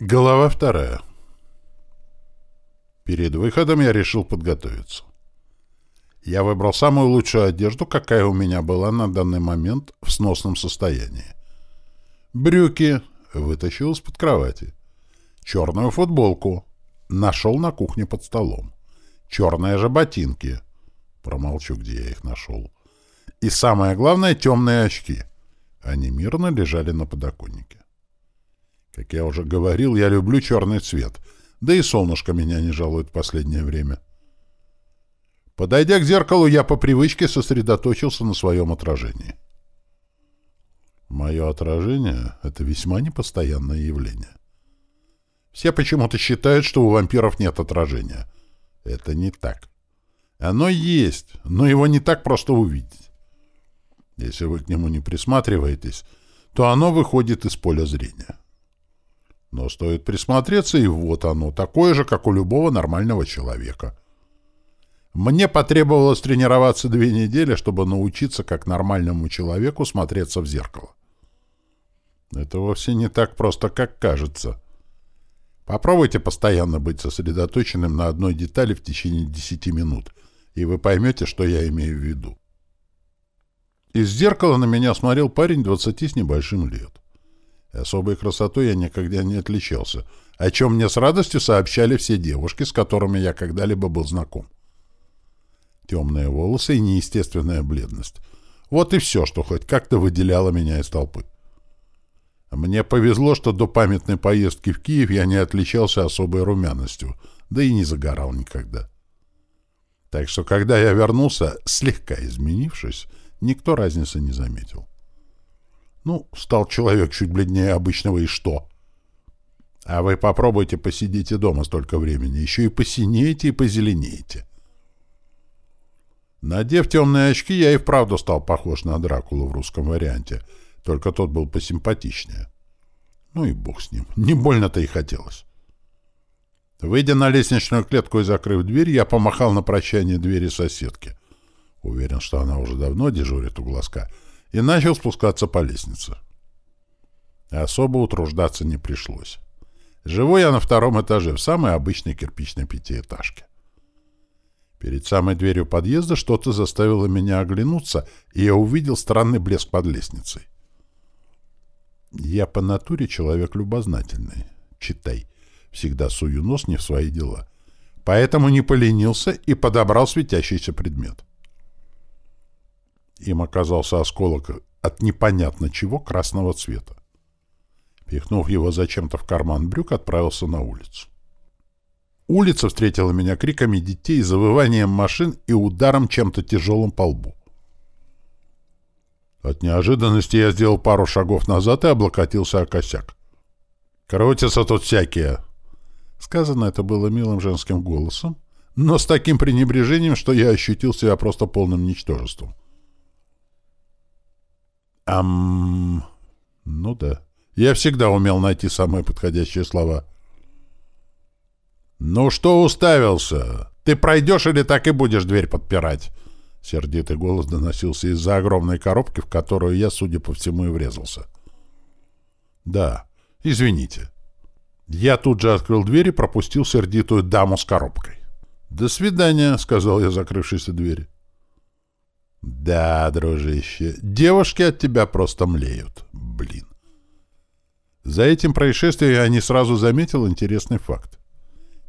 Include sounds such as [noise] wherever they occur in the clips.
Глава вторая. Перед выходом я решил подготовиться. Я выбрал самую лучшую одежду, какая у меня была на данный момент в сносном состоянии. Брюки вытащил из-под кровати. Черную футболку нашел на кухне под столом. Черные же ботинки. Промолчу, где я их нашел. И самое главное, темные очки. Они мирно лежали на подоконнике. Как я уже говорил, я люблю черный цвет. Да и солнышко меня не жалует в последнее время. Подойдя к зеркалу, я по привычке сосредоточился на своем отражении. Мое отражение — это весьма непостоянное явление. Все почему-то считают, что у вампиров нет отражения. Это не так. Оно есть, но его не так просто увидеть. Если вы к нему не присматриваетесь, то оно выходит из поля зрения. Но стоит присмотреться, и вот оно, такое же, как у любого нормального человека. Мне потребовалось тренироваться две недели, чтобы научиться, как нормальному человеку, смотреться в зеркало. Это вовсе не так просто, как кажется. Попробуйте постоянно быть сосредоточенным на одной детали в течение 10 минут, и вы поймете, что я имею в виду. Из зеркала на меня смотрел парень 20 с небольшим лет. Особой красотой я никогда не отличался, о чем мне с радостью сообщали все девушки, с которыми я когда-либо был знаком. Темные волосы и неестественная бледность. Вот и все, что хоть как-то выделяло меня из толпы. Мне повезло, что до памятной поездки в Киев я не отличался особой румяностью, да и не загорал никогда. Так что, когда я вернулся, слегка изменившись, никто разницы не заметил. Ну, стал человек чуть бледнее обычного, и что? А вы попробуйте посидите дома столько времени, еще и посинеете и позеленеете. Надев темные очки, я и вправду стал похож на Дракулу в русском варианте, только тот был посимпатичнее. Ну и бог с ним, [laughs] не больно-то и хотелось. Выйдя на лестничную клетку и закрыв дверь, я помахал на прощание двери соседки. Уверен, что она уже давно дежурит у глазка — и начал спускаться по лестнице. Особо утруждаться не пришлось. Живу я на втором этаже, в самой обычной кирпичной пятиэтажке. Перед самой дверью подъезда что-то заставило меня оглянуться, и я увидел странный блеск под лестницей. Я по натуре человек любознательный. Читай. Всегда сую нос не в свои дела. Поэтому не поленился и подобрал светящийся предмет. Им оказался осколок от непонятно чего красного цвета. Пихнув его зачем-то в карман брюк, отправился на улицу. Улица встретила меня криками детей, завыванием машин и ударом чем-то тяжелым по лбу. От неожиданности я сделал пару шагов назад и облокотился о косяк. «Крутятся тут всякие!» Сказано это было милым женским голосом, но с таким пренебрежением, что я ощутил себя просто полным ничтожеством. Ам... Ну да. Я всегда умел найти самые подходящие слова. «Ну что уставился? Ты пройдешь или так и будешь дверь подпирать?» Сердитый голос доносился из-за огромной коробки, в которую я, судя по всему, и врезался. «Да, извините». Я тут же открыл дверь и пропустил сердитую даму с коробкой. «До свидания», — сказал я закрывшейся двери. Да, дружище, девушки от тебя просто млеют. Блин. За этим происшествием я не сразу заметил интересный факт.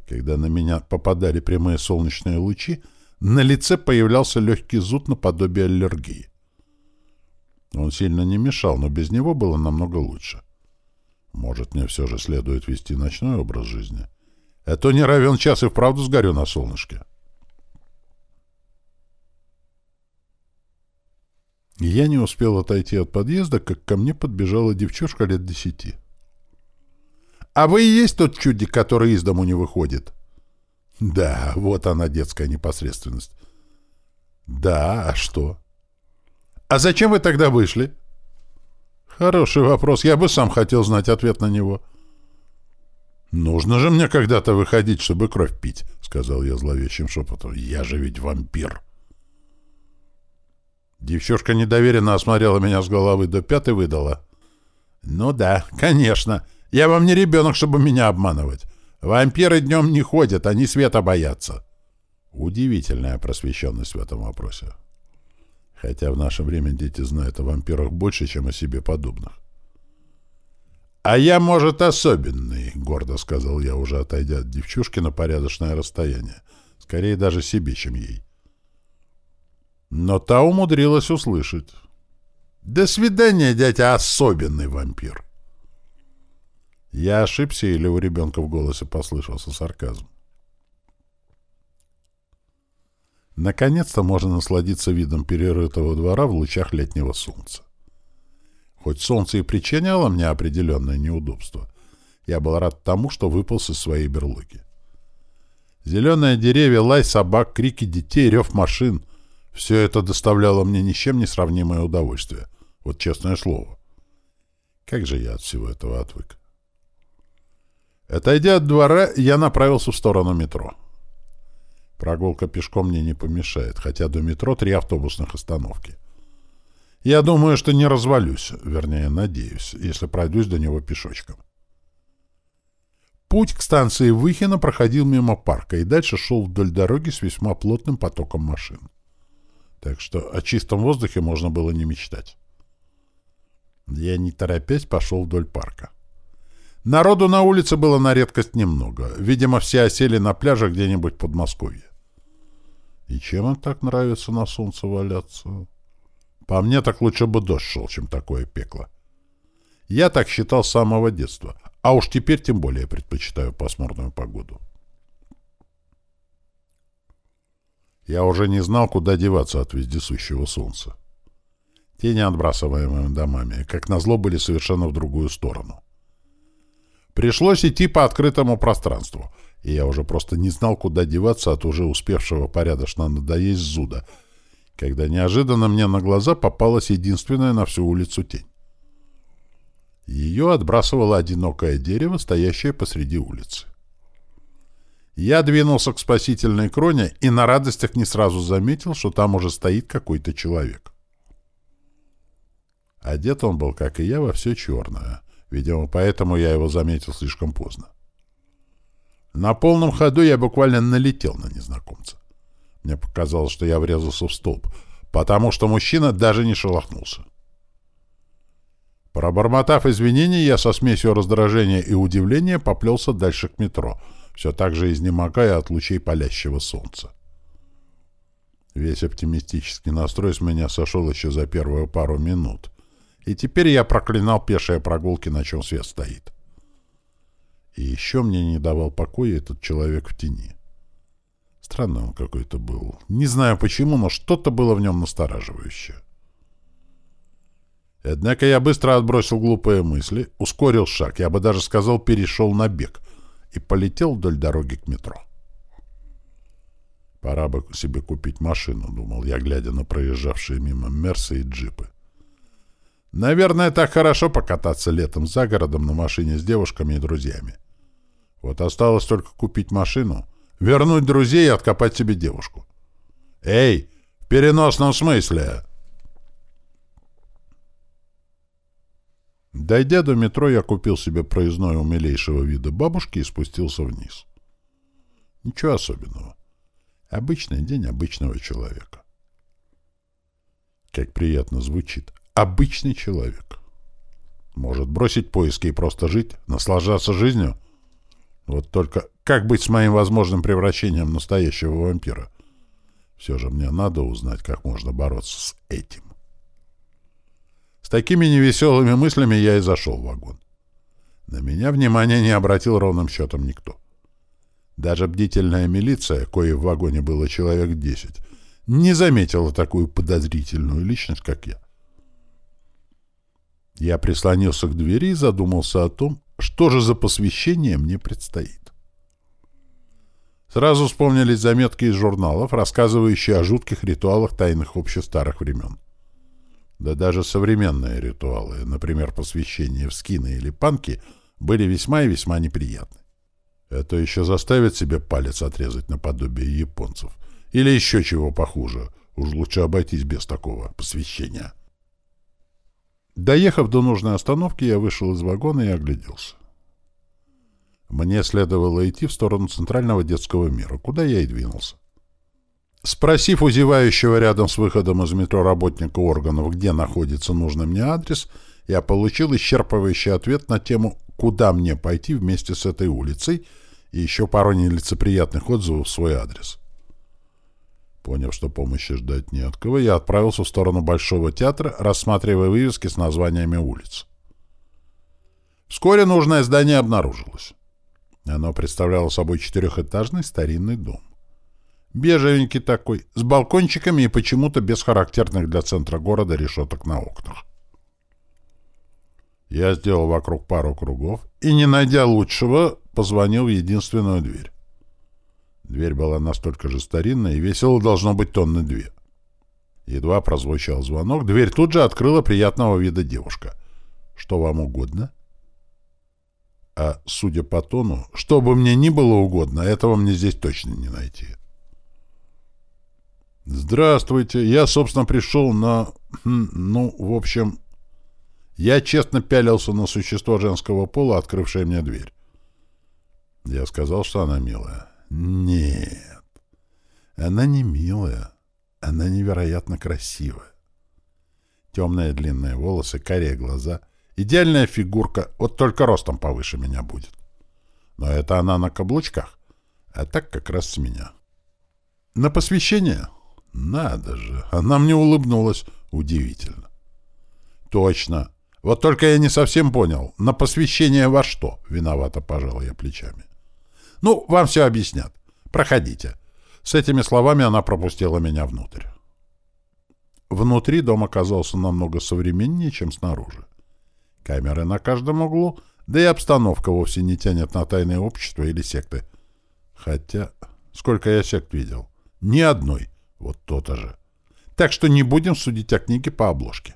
Когда на меня попадали прямые солнечные лучи, на лице появлялся легкий зуд наподобие аллергии. Он сильно не мешал, но без него было намного лучше. Может, мне все же следует вести ночной образ жизни? А то не равен час и вправду сгорю на солнышке. Я не успел отойти от подъезда, как ко мне подбежала девчушка лет десяти. «А вы и есть тот чудик, который из дому не выходит?» «Да, вот она, детская непосредственность». «Да, а что?» «А зачем вы тогда вышли?» «Хороший вопрос. Я бы сам хотел знать ответ на него». «Нужно же мне когда-то выходить, чтобы кровь пить», — сказал я зловещим шепотом. «Я же ведь вампир». Девчушка недоверенно осмотрела меня с головы до пят и выдала. «Ну да, конечно. Я вам не ребенок, чтобы меня обманывать. Вампиры днем не ходят, они света боятся. Удивительная просвещенность в этом вопросе. Хотя в наше время дети знают о вампирах больше, чем о себе подобных. «А я, может, особенный», — гордо сказал я, уже отойдя от девчушки на порядочное расстояние. Скорее даже себе, чем ей. Но та умудрилась услышать. «До свидания, дядя, особенный вампир!» Я ошибся или у ребенка в голосе послышался сарказм? Наконец-то можно насладиться видом перерытого двора в лучах летнего солнца. Хоть солнце и причиняло мне определенное неудобство, я был рад тому, что выполз из своей берлоги. Зеленые деревья, лай собак, крики детей, рев машин — все это доставляло мне ни с чем не сравнимое удовольствие. Вот честное слово. Как же я от всего этого отвык. Отойдя от двора, я направился в сторону метро. Прогулка пешком мне не помешает, хотя до метро три автобусных остановки. Я думаю, что не развалюсь, вернее, надеюсь, если пройдусь до него пешочком. Путь к станции Выхина проходил мимо парка и дальше шел вдоль дороги с весьма плотным потоком машин. Так что о чистом воздухе можно было не мечтать. Я, не торопясь, пошел вдоль парка. Народу на улице было на редкость немного. Видимо, все осели на пляже где-нибудь в Подмосковье. И чем им так нравится на солнце валяться? По мне, так лучше бы дождь шел, чем такое пекло. Я так считал с самого детства, а уж теперь тем более предпочитаю пасмурную погоду. Я уже не знал, куда деваться от вездесущего солнца. Тени, отбрасываемые домами, как назло, были совершенно в другую сторону. Пришлось идти по открытому пространству, и я уже просто не знал, куда деваться от уже успевшего порядочно надоесть зуда, когда неожиданно мне на глаза попалась единственная на всю улицу тень. Ее отбрасывало одинокое дерево, стоящее посреди улицы. Я двинулся к спасительной кроне и на радостях не сразу заметил, что там уже стоит какой-то человек. Одет он был, как и я, во все черное — Видимо, поэтому я его заметил слишком поздно. На полном ходу я буквально налетел на незнакомца. Мне показалось, что я врезался в столб, потому что мужчина даже не шелохнулся. Пробормотав извинения, я со смесью раздражения и удивления поплелся дальше к метро, все так же изнемогая от лучей палящего солнца. Весь оптимистический настрой с меня сошел еще за первую пару минут, и теперь я проклинал пешие прогулки, на чем свет стоит. И еще мне не давал покоя этот человек в тени. Странный он какой-то был. Не знаю почему, но что-то было в нем настораживающее. Однако я быстро отбросил глупые мысли, ускорил шаг, я бы даже сказал, перешел на бег и полетел вдоль дороги к метро. Пора бы себе купить машину, думал я, глядя на проезжавшие мимо Мерсы и джипы. Наверное, так хорошо покататься летом за городом на машине с девушками и друзьями. Вот осталось только купить машину, вернуть друзей и откопать себе девушку. Эй, в переносном смысле! Дойдя до метро, я купил себе проездной у милейшего вида бабушки и спустился вниз. Ничего особенного. Обычный день обычного человека. Как приятно звучит обычный человек. Может бросить поиски и просто жить, наслаждаться жизнью? Вот только как быть с моим возможным превращением настоящего вампира? Все же мне надо узнать, как можно бороться с этим. С такими невеселыми мыслями я и зашел в вагон. На меня внимания не обратил ровным счетом никто. Даже бдительная милиция, кое в вагоне было человек десять, не заметила такую подозрительную личность, как я. Я прислонился к двери и задумался о том, что же за посвящение мне предстоит. Сразу вспомнились заметки из журналов, рассказывающие о жутких ритуалах тайных обществ старых времен. Да даже современные ритуалы, например, посвящение в скины или панки, были весьма и весьма неприятны. Это еще заставит себе палец отрезать наподобие японцев. Или еще чего похуже. Уж лучше обойтись без такого посвящения. Доехав до нужной остановки, я вышел из вагона и огляделся. Мне следовало идти в сторону центрального детского мира, куда я и двинулся. Спросив у зевающего рядом с выходом из метро работника органов, где находится нужный мне адрес, я получил исчерпывающий ответ на тему «Куда мне пойти вместе с этой улицей?» и еще пару нелицеприятных отзывов в свой адрес. Поняв, что помощи ждать не от кого, я отправился в сторону Большого театра, рассматривая вывески с названиями улиц. Вскоре нужное здание обнаружилось. Оно представляло собой четырехэтажный старинный дом. Бежевенький такой, с балкончиками и почему-то без характерных для центра города решеток на окнах. Я сделал вокруг пару кругов и, не найдя лучшего, позвонил в единственную дверь. Дверь была настолько же старинная, и весила должно быть тонны две. Едва прозвучал звонок, дверь тут же открыла приятного вида девушка. «Что вам угодно?» А, судя по тону, что бы мне ни было угодно, этого мне здесь точно не найти. «Здравствуйте. Я, собственно, пришел на... Хм, ну, в общем...» Я честно пялился на существо женского пола, открывшее мне дверь. Я сказал, что она милая. Нет, она не милая. Она невероятно красивая. Темные длинные волосы, карие глаза. Идеальная фигурка, вот только ростом повыше меня будет. Но это она на каблучках, а так как раз с меня. На посвящение? Надо же, она мне улыбнулась. Удивительно. Точно. Вот только я не совсем понял, на посвящение во что? Виновато пожал я плечами. Ну, вам все объяснят. Проходите. С этими словами она пропустила меня внутрь. Внутри дом оказался намного современнее, чем снаружи. Камеры на каждом углу, да и обстановка вовсе не тянет на тайное общество или секты. Хотя, сколько я сект видел? Ни одной. Вот то-то же. Так что не будем судить о книге по обложке.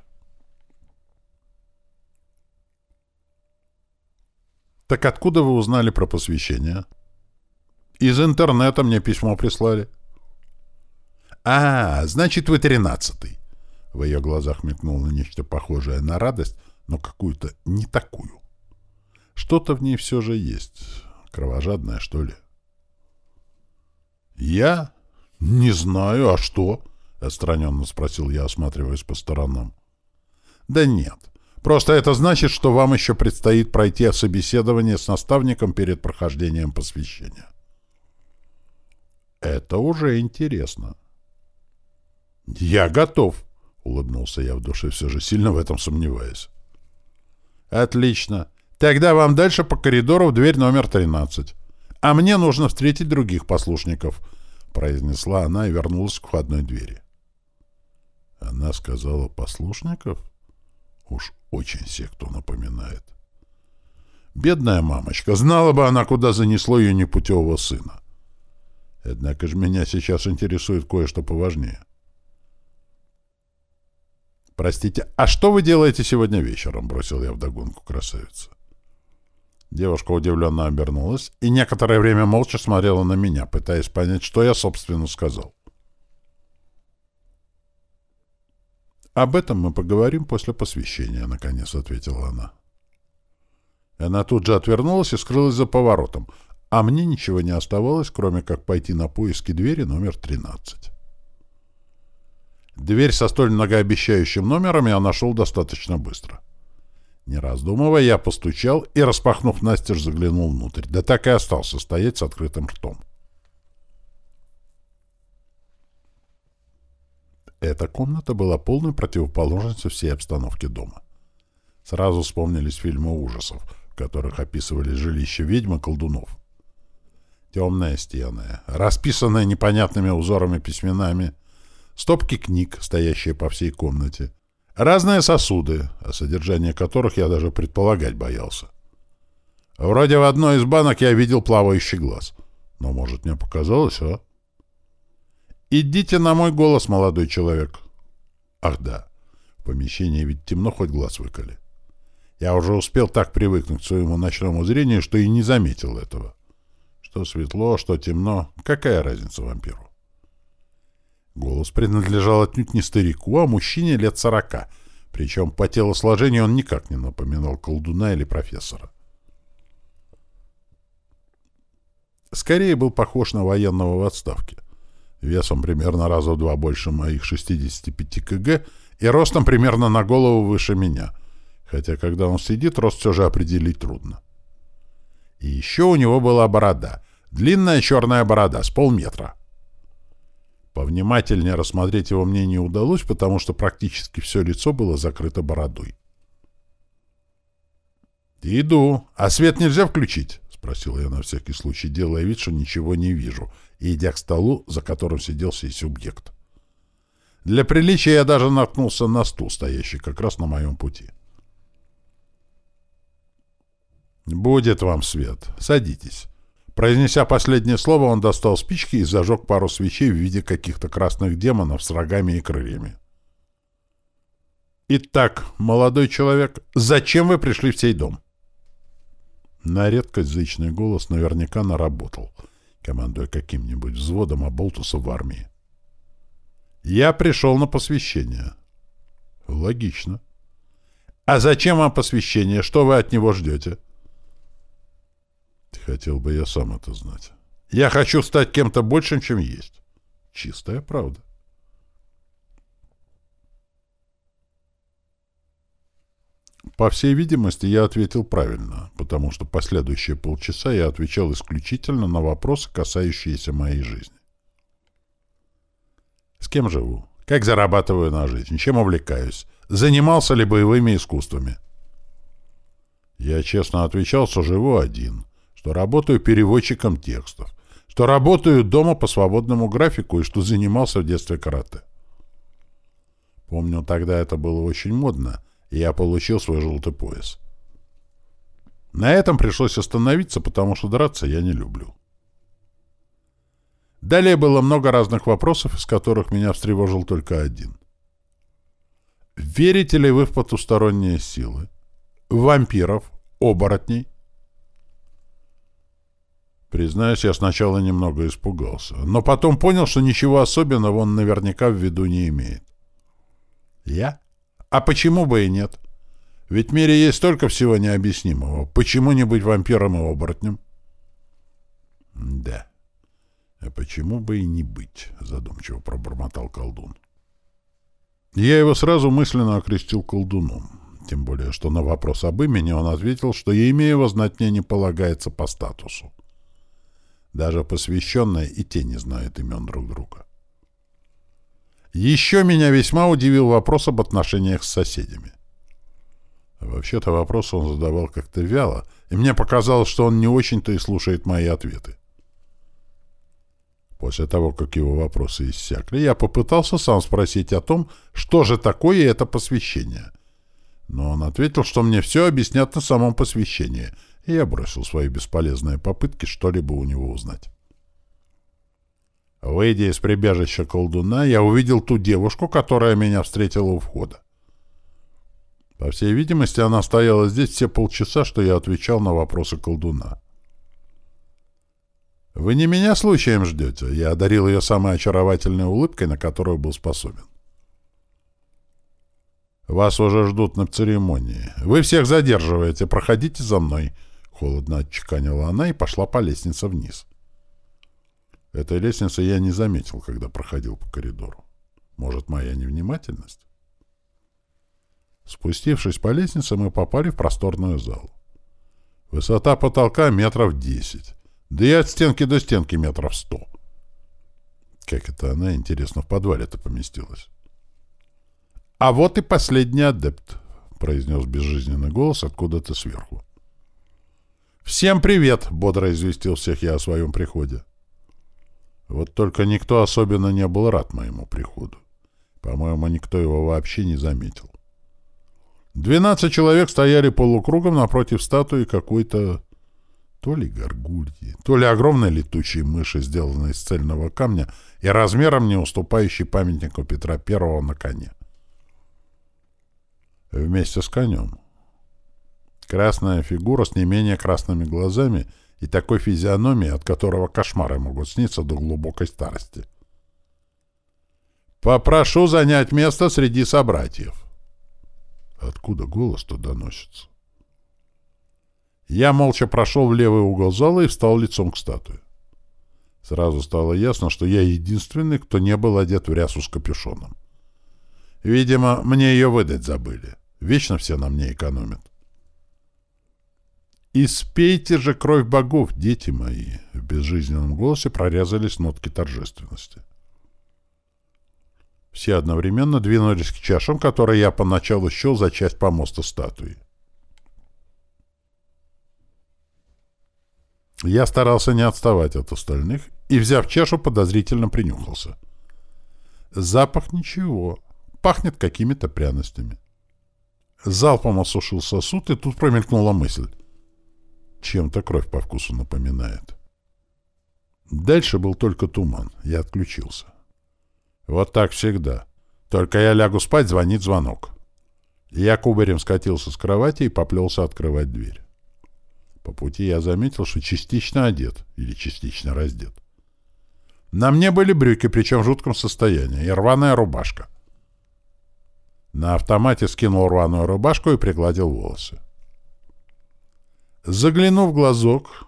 Так откуда вы узнали про посвящение? Из интернета мне письмо прислали. А, значит, вы тринадцатый. В ее глазах мелькнуло нечто похожее на радость, но какую-то не такую. Что-то в ней все же есть. Кровожадное, что ли? Я? Не знаю, а что? Отстраненно спросил я, осматриваясь по сторонам. Да нет. Просто это значит, что вам еще предстоит пройти собеседование с наставником перед прохождением посвящения. Это уже интересно. Я готов, улыбнулся я в душе, все же сильно в этом сомневаясь. Отлично. Тогда вам дальше по коридору в дверь номер 13. А мне нужно встретить других послушников, произнесла она и вернулась к входной двери. Она сказала послушников? Уж очень секту напоминает. Бедная мамочка, знала бы она, куда занесло ее непутевого сына. Однако же меня сейчас интересует кое-что поважнее. «Простите, а что вы делаете сегодня вечером?» — бросил я вдогонку красавица. Девушка удивленно обернулась и некоторое время молча смотрела на меня, пытаясь понять, что я, собственно, сказал. «Об этом мы поговорим после посвящения», — наконец ответила она. Она тут же отвернулась и скрылась за поворотом, а мне ничего не оставалось, кроме как пойти на поиски двери номер 13. Дверь со столь многообещающим номером я нашел достаточно быстро. Не раздумывая, я постучал и, распахнув настежь, заглянул внутрь. Да так и остался стоять с открытым ртом. Эта комната была полной противоположностью всей обстановки дома. Сразу вспомнились фильмы ужасов, в которых описывали жилище ведьмы колдунов. Темные стены, расписанные непонятными узорами письменами — стопки книг, стоящие по всей комнате, разные сосуды, о содержании которых я даже предполагать боялся. Вроде в одной из банок я видел плавающий глаз. Но, может, мне показалось, а? «Идите на мой голос, молодой человек». Ах да, в помещении ведь темно, хоть глаз выколи. Я уже успел так привыкнуть к своему ночному зрению, что и не заметил этого. Что светло, что темно, какая разница вампиру? Голос принадлежал отнюдь не старику, а мужчине лет сорока, причем по телосложению он никак не напоминал колдуна или профессора. скорее был похож на военного в отставке. Весом примерно раза в два больше моих 65 кг и ростом примерно на голову выше меня. Хотя, когда он сидит, рост все же определить трудно. И еще у него была борода. Длинная черная борода с полметра. Повнимательнее рассмотреть его мне не удалось, потому что практически все лицо было закрыто бородой. «Иду. А свет нельзя включить?» — спросил я на всякий случай, делая вид, что ничего не вижу, идя к столу, за которым сидел сей субъект. Для приличия я даже наткнулся на стул, стоящий как раз на моем пути. «Будет вам свет. Садитесь». Произнеся последнее слово, он достал спички и зажег пару свечей в виде каких-то красных демонов с рогами и крыльями. «Итак, молодой человек, зачем вы пришли в сей дом?» На редкость зычный голос наверняка наработал, командуя каким-нибудь взводом оболтуса в армии. «Я пришел на посвящение». «Логично». «А зачем вам посвящение? Что вы от него ждете?» Хотел бы я сам это знать. Я хочу стать кем-то большим, чем есть. Чистая правда. По всей видимости, я ответил правильно, потому что последующие полчаса я отвечал исключительно на вопросы, касающиеся моей жизни. С кем живу? Как зарабатываю на жизнь? Чем увлекаюсь? Занимался ли боевыми искусствами? Я честно отвечал, что живу один, что работаю переводчиком текстов, что работаю дома по свободному графику и что занимался в детстве карате. Помню, тогда это было очень модно, и я получил свой желтый пояс. На этом пришлось остановиться, потому что драться я не люблю. Далее было много разных вопросов, из которых меня встревожил только один. Верите ли вы в потусторонние силы? Вампиров? Оборотней? Признаюсь, я сначала немного испугался, но потом понял, что ничего особенного он наверняка в виду не имеет. Я? А почему бы и нет? Ведь в мире есть столько всего необъяснимого. Почему не быть вампиром и оборотнем? Да. А почему бы и не быть? Задумчиво пробормотал колдун. Я его сразу мысленно окрестил колдуном. Тем более, что на вопрос об имени он ответил, что я имею его знать мне не полагается по статусу. Даже посвященные и те не знают имен друг друга. Еще меня весьма удивил вопрос об отношениях с соседями. Вообще-то вопрос он задавал как-то вяло, и мне показалось, что он не очень-то и слушает мои ответы. После того, как его вопросы иссякли, я попытался сам спросить о том, что же такое это посвящение. Но он ответил, что мне все объяснят на самом посвящении — я бросил свои бесполезные попытки что-либо у него узнать. Выйдя из прибежища колдуна, я увидел ту девушку, которая меня встретила у входа. По всей видимости, она стояла здесь все полчаса, что я отвечал на вопросы колдуна. «Вы не меня случаем ждете?» Я одарил ее самой очаровательной улыбкой, на которую был способен. «Вас уже ждут на церемонии. Вы всех задерживаете. Проходите за мной», Холодно отчеканила она и пошла по лестнице вниз. Этой лестницы я не заметил, когда проходил по коридору. Может, моя невнимательность? Спустившись по лестнице, мы попали в просторную залу. Высота потолка метров десять, да и от стенки до стенки метров сто. Как это она, интересно, в подвале-то поместилась? — А вот и последний адепт, — произнес безжизненный голос откуда-то сверху. «Всем привет!» — бодро известил всех я о своем приходе. Вот только никто особенно не был рад моему приходу. По-моему, никто его вообще не заметил. Двенадцать человек стояли полукругом напротив статуи какой-то то ли горгульи, то ли огромной летучей мыши, сделанной из цельного камня и размером не уступающей памятнику Петра Первого на коне. Вместе с конем. Красная фигура с не менее красными глазами и такой физиономией, от которого кошмары могут сниться до глубокой старости. «Попрошу занять место среди собратьев». Откуда голос-то доносится? Я молча прошел в левый угол зала и встал лицом к статуе. Сразу стало ясно, что я единственный, кто не был одет в рясу с капюшоном. Видимо, мне ее выдать забыли. Вечно все на мне экономят. «Испейте же кровь богов, дети мои!» В безжизненном голосе прорезались нотки торжественности. Все одновременно двинулись к чашам, которые я поначалу счел за часть помоста статуи. Я старался не отставать от остальных и, взяв чашу, подозрительно принюхался. Запах ничего, пахнет какими-то пряностями. Залпом осушил сосуд, и тут промелькнула мысль. Чем-то кровь по вкусу напоминает. Дальше был только туман. Я отключился. Вот так всегда. Только я лягу спать, звонит звонок. Я кубарем скатился с кровати и поплелся открывать дверь. По пути я заметил, что частично одет или частично раздет. На мне были брюки, причем в жутком состоянии, и рваная рубашка. На автомате скинул рваную рубашку и пригладил волосы. Заглянув в глазок,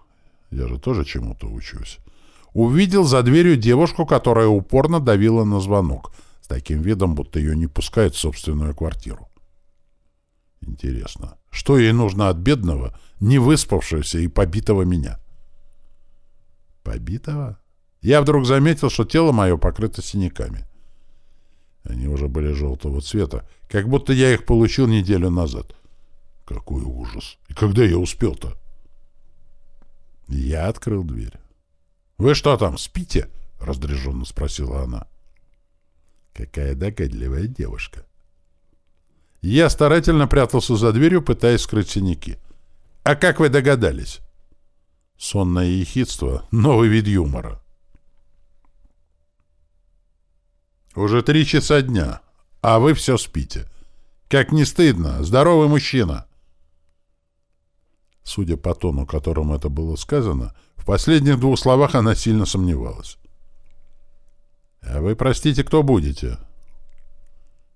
я же тоже чему-то учусь, увидел за дверью девушку, которая упорно давила на звонок, с таким видом, будто ее не пускают в собственную квартиру. Интересно, что ей нужно от бедного, не выспавшегося и побитого меня? Побитого? Я вдруг заметил, что тело мое покрыто синяками. Они уже были желтого цвета, как будто я их получил неделю назад. Какой ужас! И когда я успел-то? Я открыл дверь. «Вы что там, спите?» — раздраженно спросила она. Какая догадливая девушка. Я старательно прятался за дверью, пытаясь скрыть синяки. «А как вы догадались?» Сонное ехидство — новый вид юмора. Уже три часа дня, а вы все спите. Как не стыдно, здоровый мужчина. Судя по тону, которым это было сказано, в последних двух словах она сильно сомневалась. «А вы, простите, кто будете?»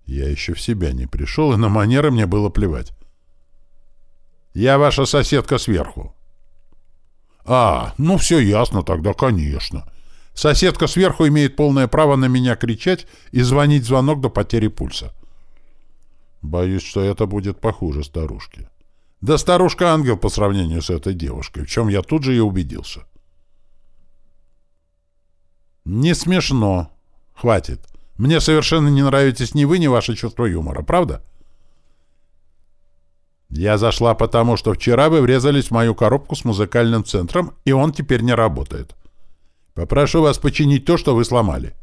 Я еще в себя не пришел, и на манеры мне было плевать. «Я ваша соседка сверху». «А, ну все ясно тогда, конечно. Соседка сверху имеет полное право на меня кричать и звонить звонок до потери пульса. Боюсь, что это будет похуже старушки. Да старушка ангел по сравнению с этой девушкой, в чем я тут же и убедился. Не смешно. Хватит. Мне совершенно не нравитесь ни вы, ни ваше чувство юмора, правда? Я зашла потому, что вчера вы врезались в мою коробку с музыкальным центром, и он теперь не работает. Попрошу вас починить то, что вы сломали.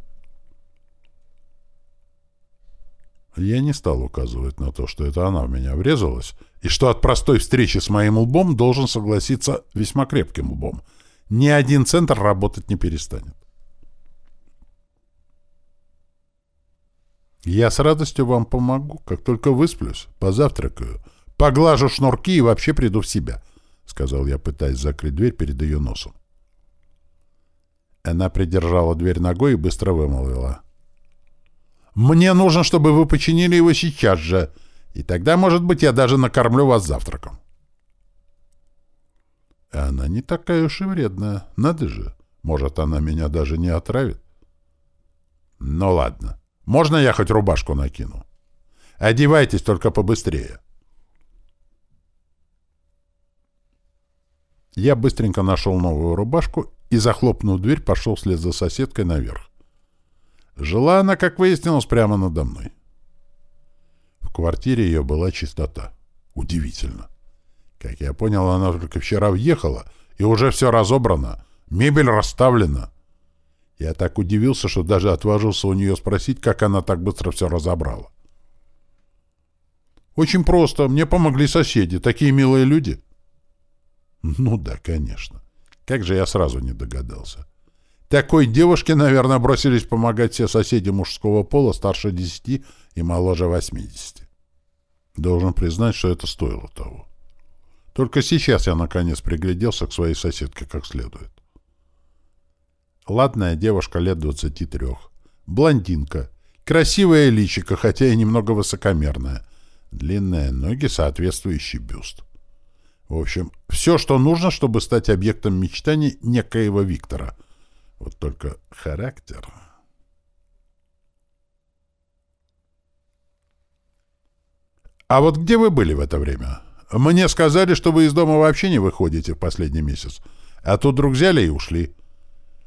Я не стал указывать на то, что это она в меня врезалась, и что от простой встречи с моим лбом должен согласиться весьма крепким лбом. Ни один центр работать не перестанет. Я с радостью вам помогу, как только высплюсь, позавтракаю, поглажу шнурки и вообще приду в себя, — сказал я, пытаясь закрыть дверь перед ее носом. Она придержала дверь ногой и быстро вымолвила. «Мне нужно, чтобы вы починили его сейчас же, и тогда, может быть, я даже накормлю вас завтраком». Она не такая уж и вредная, надо же. Может, она меня даже не отравит. Ну ладно, можно я хоть рубашку накину? Одевайтесь только побыстрее. Я быстренько нашел новую рубашку и, захлопнув дверь, пошел вслед за соседкой наверх. Жила она, как выяснилось, прямо надо мной. В квартире ее была чистота. Удивительно. Как я понял, она только вчера въехала, и уже все разобрано, мебель расставлена. Я так удивился, что даже отважился у нее спросить, как она так быстро все разобрала. Очень просто. Мне помогли соседи, такие милые люди. Ну да, конечно. Как же я сразу не догадался. Такой девушке, наверное, бросились помогать все соседи мужского пола старше десяти и моложе восьмидесяти. Должен признать, что это стоило того. Только сейчас я, наконец, пригляделся к своей соседке как следует. Ладная девушка лет двадцати трех. Блондинка. Красивая личико, хотя и немного высокомерная. Длинные ноги, соответствующий бюст. В общем, все, что нужно, чтобы стать объектом мечтаний некоего Виктора. Вот только характер... «А вот где вы были в это время? Мне сказали, что вы из дома вообще не выходите в последний месяц, а тут вдруг взяли и ушли.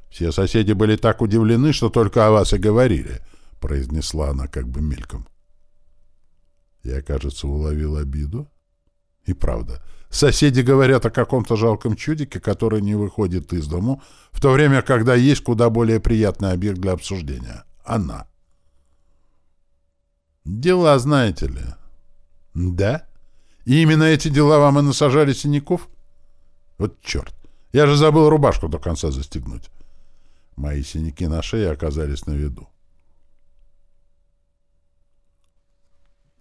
Все соседи были так удивлены, что только о вас и говорили», — произнесла она как бы мельком. Я, кажется, уловил обиду. И правда, соседи говорят о каком-то жалком чудике, который не выходит из дому, в то время, когда есть куда более приятный объект для обсуждения — она. Дела, знаете ли. Да? И именно эти дела вам и насажали синяков? Вот черт! Я же забыл рубашку до конца застегнуть. Мои синяки на шее оказались на виду.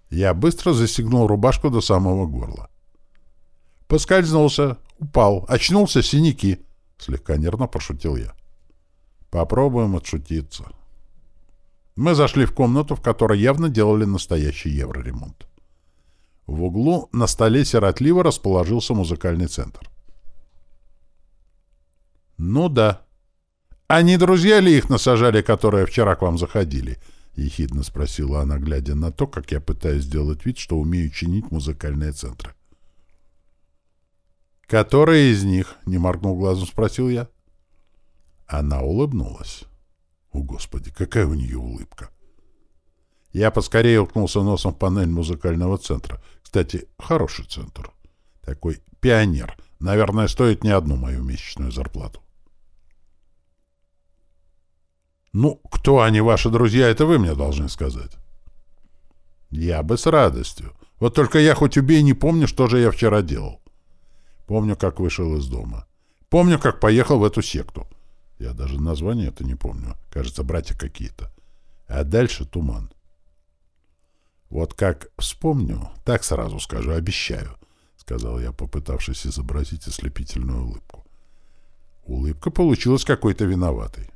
Я быстро застегнул рубашку до самого горла. Поскользнулся, упал, очнулся синяки. Слегка нервно пошутил я. Попробуем отшутиться. Мы зашли в комнату, в которой явно делали настоящий евроремонт. В углу на столе сиротливо расположился музыкальный центр. «Ну да. А не друзья ли их насажали, которые вчера к вам заходили?» — ехидно спросила она, глядя на то, как я пытаюсь сделать вид, что умею чинить музыкальные центры. «Которые из них?» — не моргнул глазом, спросил я. Она улыбнулась. О, Господи, какая у нее улыбка! Я поскорее уткнулся носом в панель музыкального центра. Кстати, хороший центр. Такой пионер. Наверное, стоит не одну мою месячную зарплату. Ну, кто они, ваши друзья, это вы мне должны сказать. Я бы с радостью. Вот только я хоть убей не помню, что же я вчера делал. Помню, как вышел из дома. Помню, как поехал в эту секту. Я даже название это не помню. Кажется, братья какие-то. А дальше туман. Вот как вспомню, так сразу скажу, обещаю, — сказал я, попытавшись изобразить ослепительную улыбку. Улыбка получилась какой-то виноватой.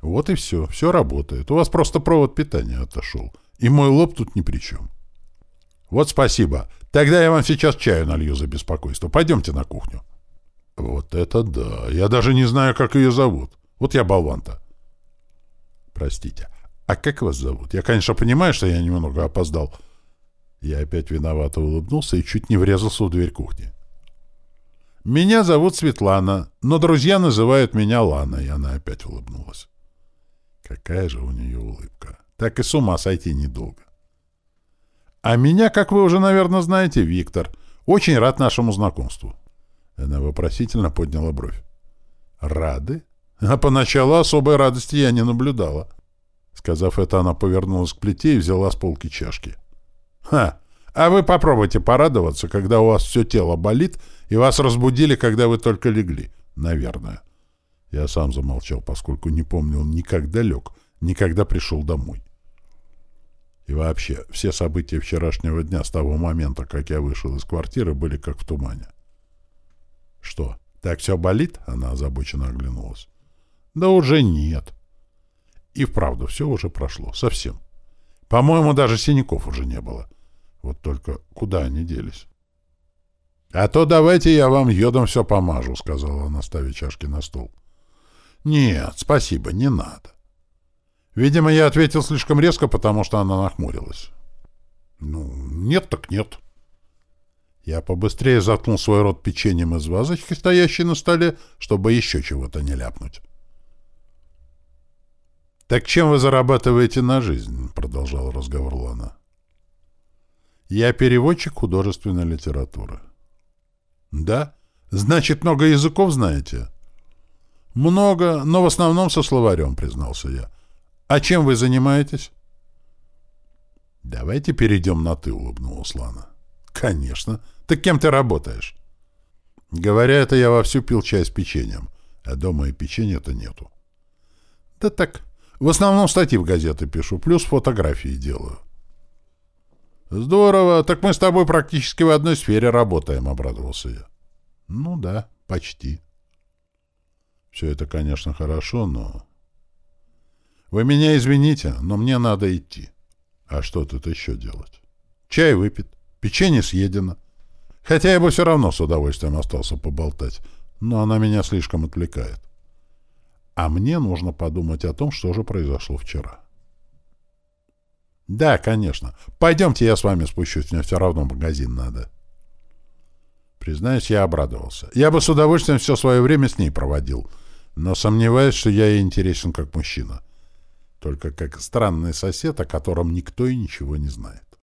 Вот и все, все работает. У вас просто провод питания отошел. И мой лоб тут ни при чем. Вот спасибо. Тогда я вам сейчас чаю налью за беспокойство. Пойдемте на кухню. Вот это да. Я даже не знаю, как ее зовут. Вот я болван-то. Простите. А как вас зовут? Я, конечно, понимаю, что я немного опоздал. Я опять виновато улыбнулся и чуть не врезался в дверь кухни. Меня зовут Светлана, но друзья называют меня Ланой. Она опять улыбнулась. Какая же у нее улыбка. Так и с ума сойти недолго. А меня, как вы уже, наверное, знаете, Виктор. Очень рад нашему знакомству. Она вопросительно подняла бровь. Рады? А поначалу особой радости я не наблюдала. Сказав это, она повернулась к плите и взяла с полки чашки. «Ха! А вы попробуйте порадоваться, когда у вас все тело болит, и вас разбудили, когда вы только легли. Наверное». Я сам замолчал, поскольку не помню, он никогда лег, никогда пришел домой. И вообще, все события вчерашнего дня с того момента, как я вышел из квартиры, были как в тумане. «Что, так все болит?» — она озабоченно оглянулась. «Да уже нет». И вправду, все уже прошло, совсем. По-моему, даже синяков уже не было. Вот только куда они делись? — А то давайте я вам йодом все помажу, — сказала она, ставя чашки на стол. «Нет, спасибо, не надо». Видимо, я ответил слишком резко, потому что она нахмурилась. «Ну, нет так нет». Я побыстрее заткнул свой рот печеньем из вазочки, стоящей на столе, чтобы еще чего-то не ляпнуть. «Так чем вы зарабатываете на жизнь?» — продолжал разговор Лана. «Я переводчик художественной литературы». «Да? Значит, много языков знаете?» «Много, но в основном со словарем», — признался я. «А чем вы занимаетесь?» «Давайте перейдем на «ты», — улыбнулась Лана. «Конечно. Так кем ты работаешь?» Говоря это, я вовсю пил чай с печеньем, а дома и печенья-то нету. «Да так. В основном статьи в газеты пишу, плюс фотографии делаю». «Здорово. Так мы с тобой практически в одной сфере работаем», — обрадовался я. «Ну да, почти». Все это, конечно, хорошо, но... Вы меня извините, но мне надо идти. А что тут еще делать? Чай выпит, печенье съедено. Хотя я бы все равно с удовольствием остался поболтать, но она меня слишком отвлекает. А мне нужно подумать о том, что же произошло вчера. Да, конечно. Пойдемте, я с вами спущусь, мне все равно магазин надо. Признаюсь, я обрадовался. Я бы с удовольствием все свое время с ней проводил, но сомневаюсь, что я ей интересен как мужчина. Только как странный сосед, о котором никто и ничего не знает.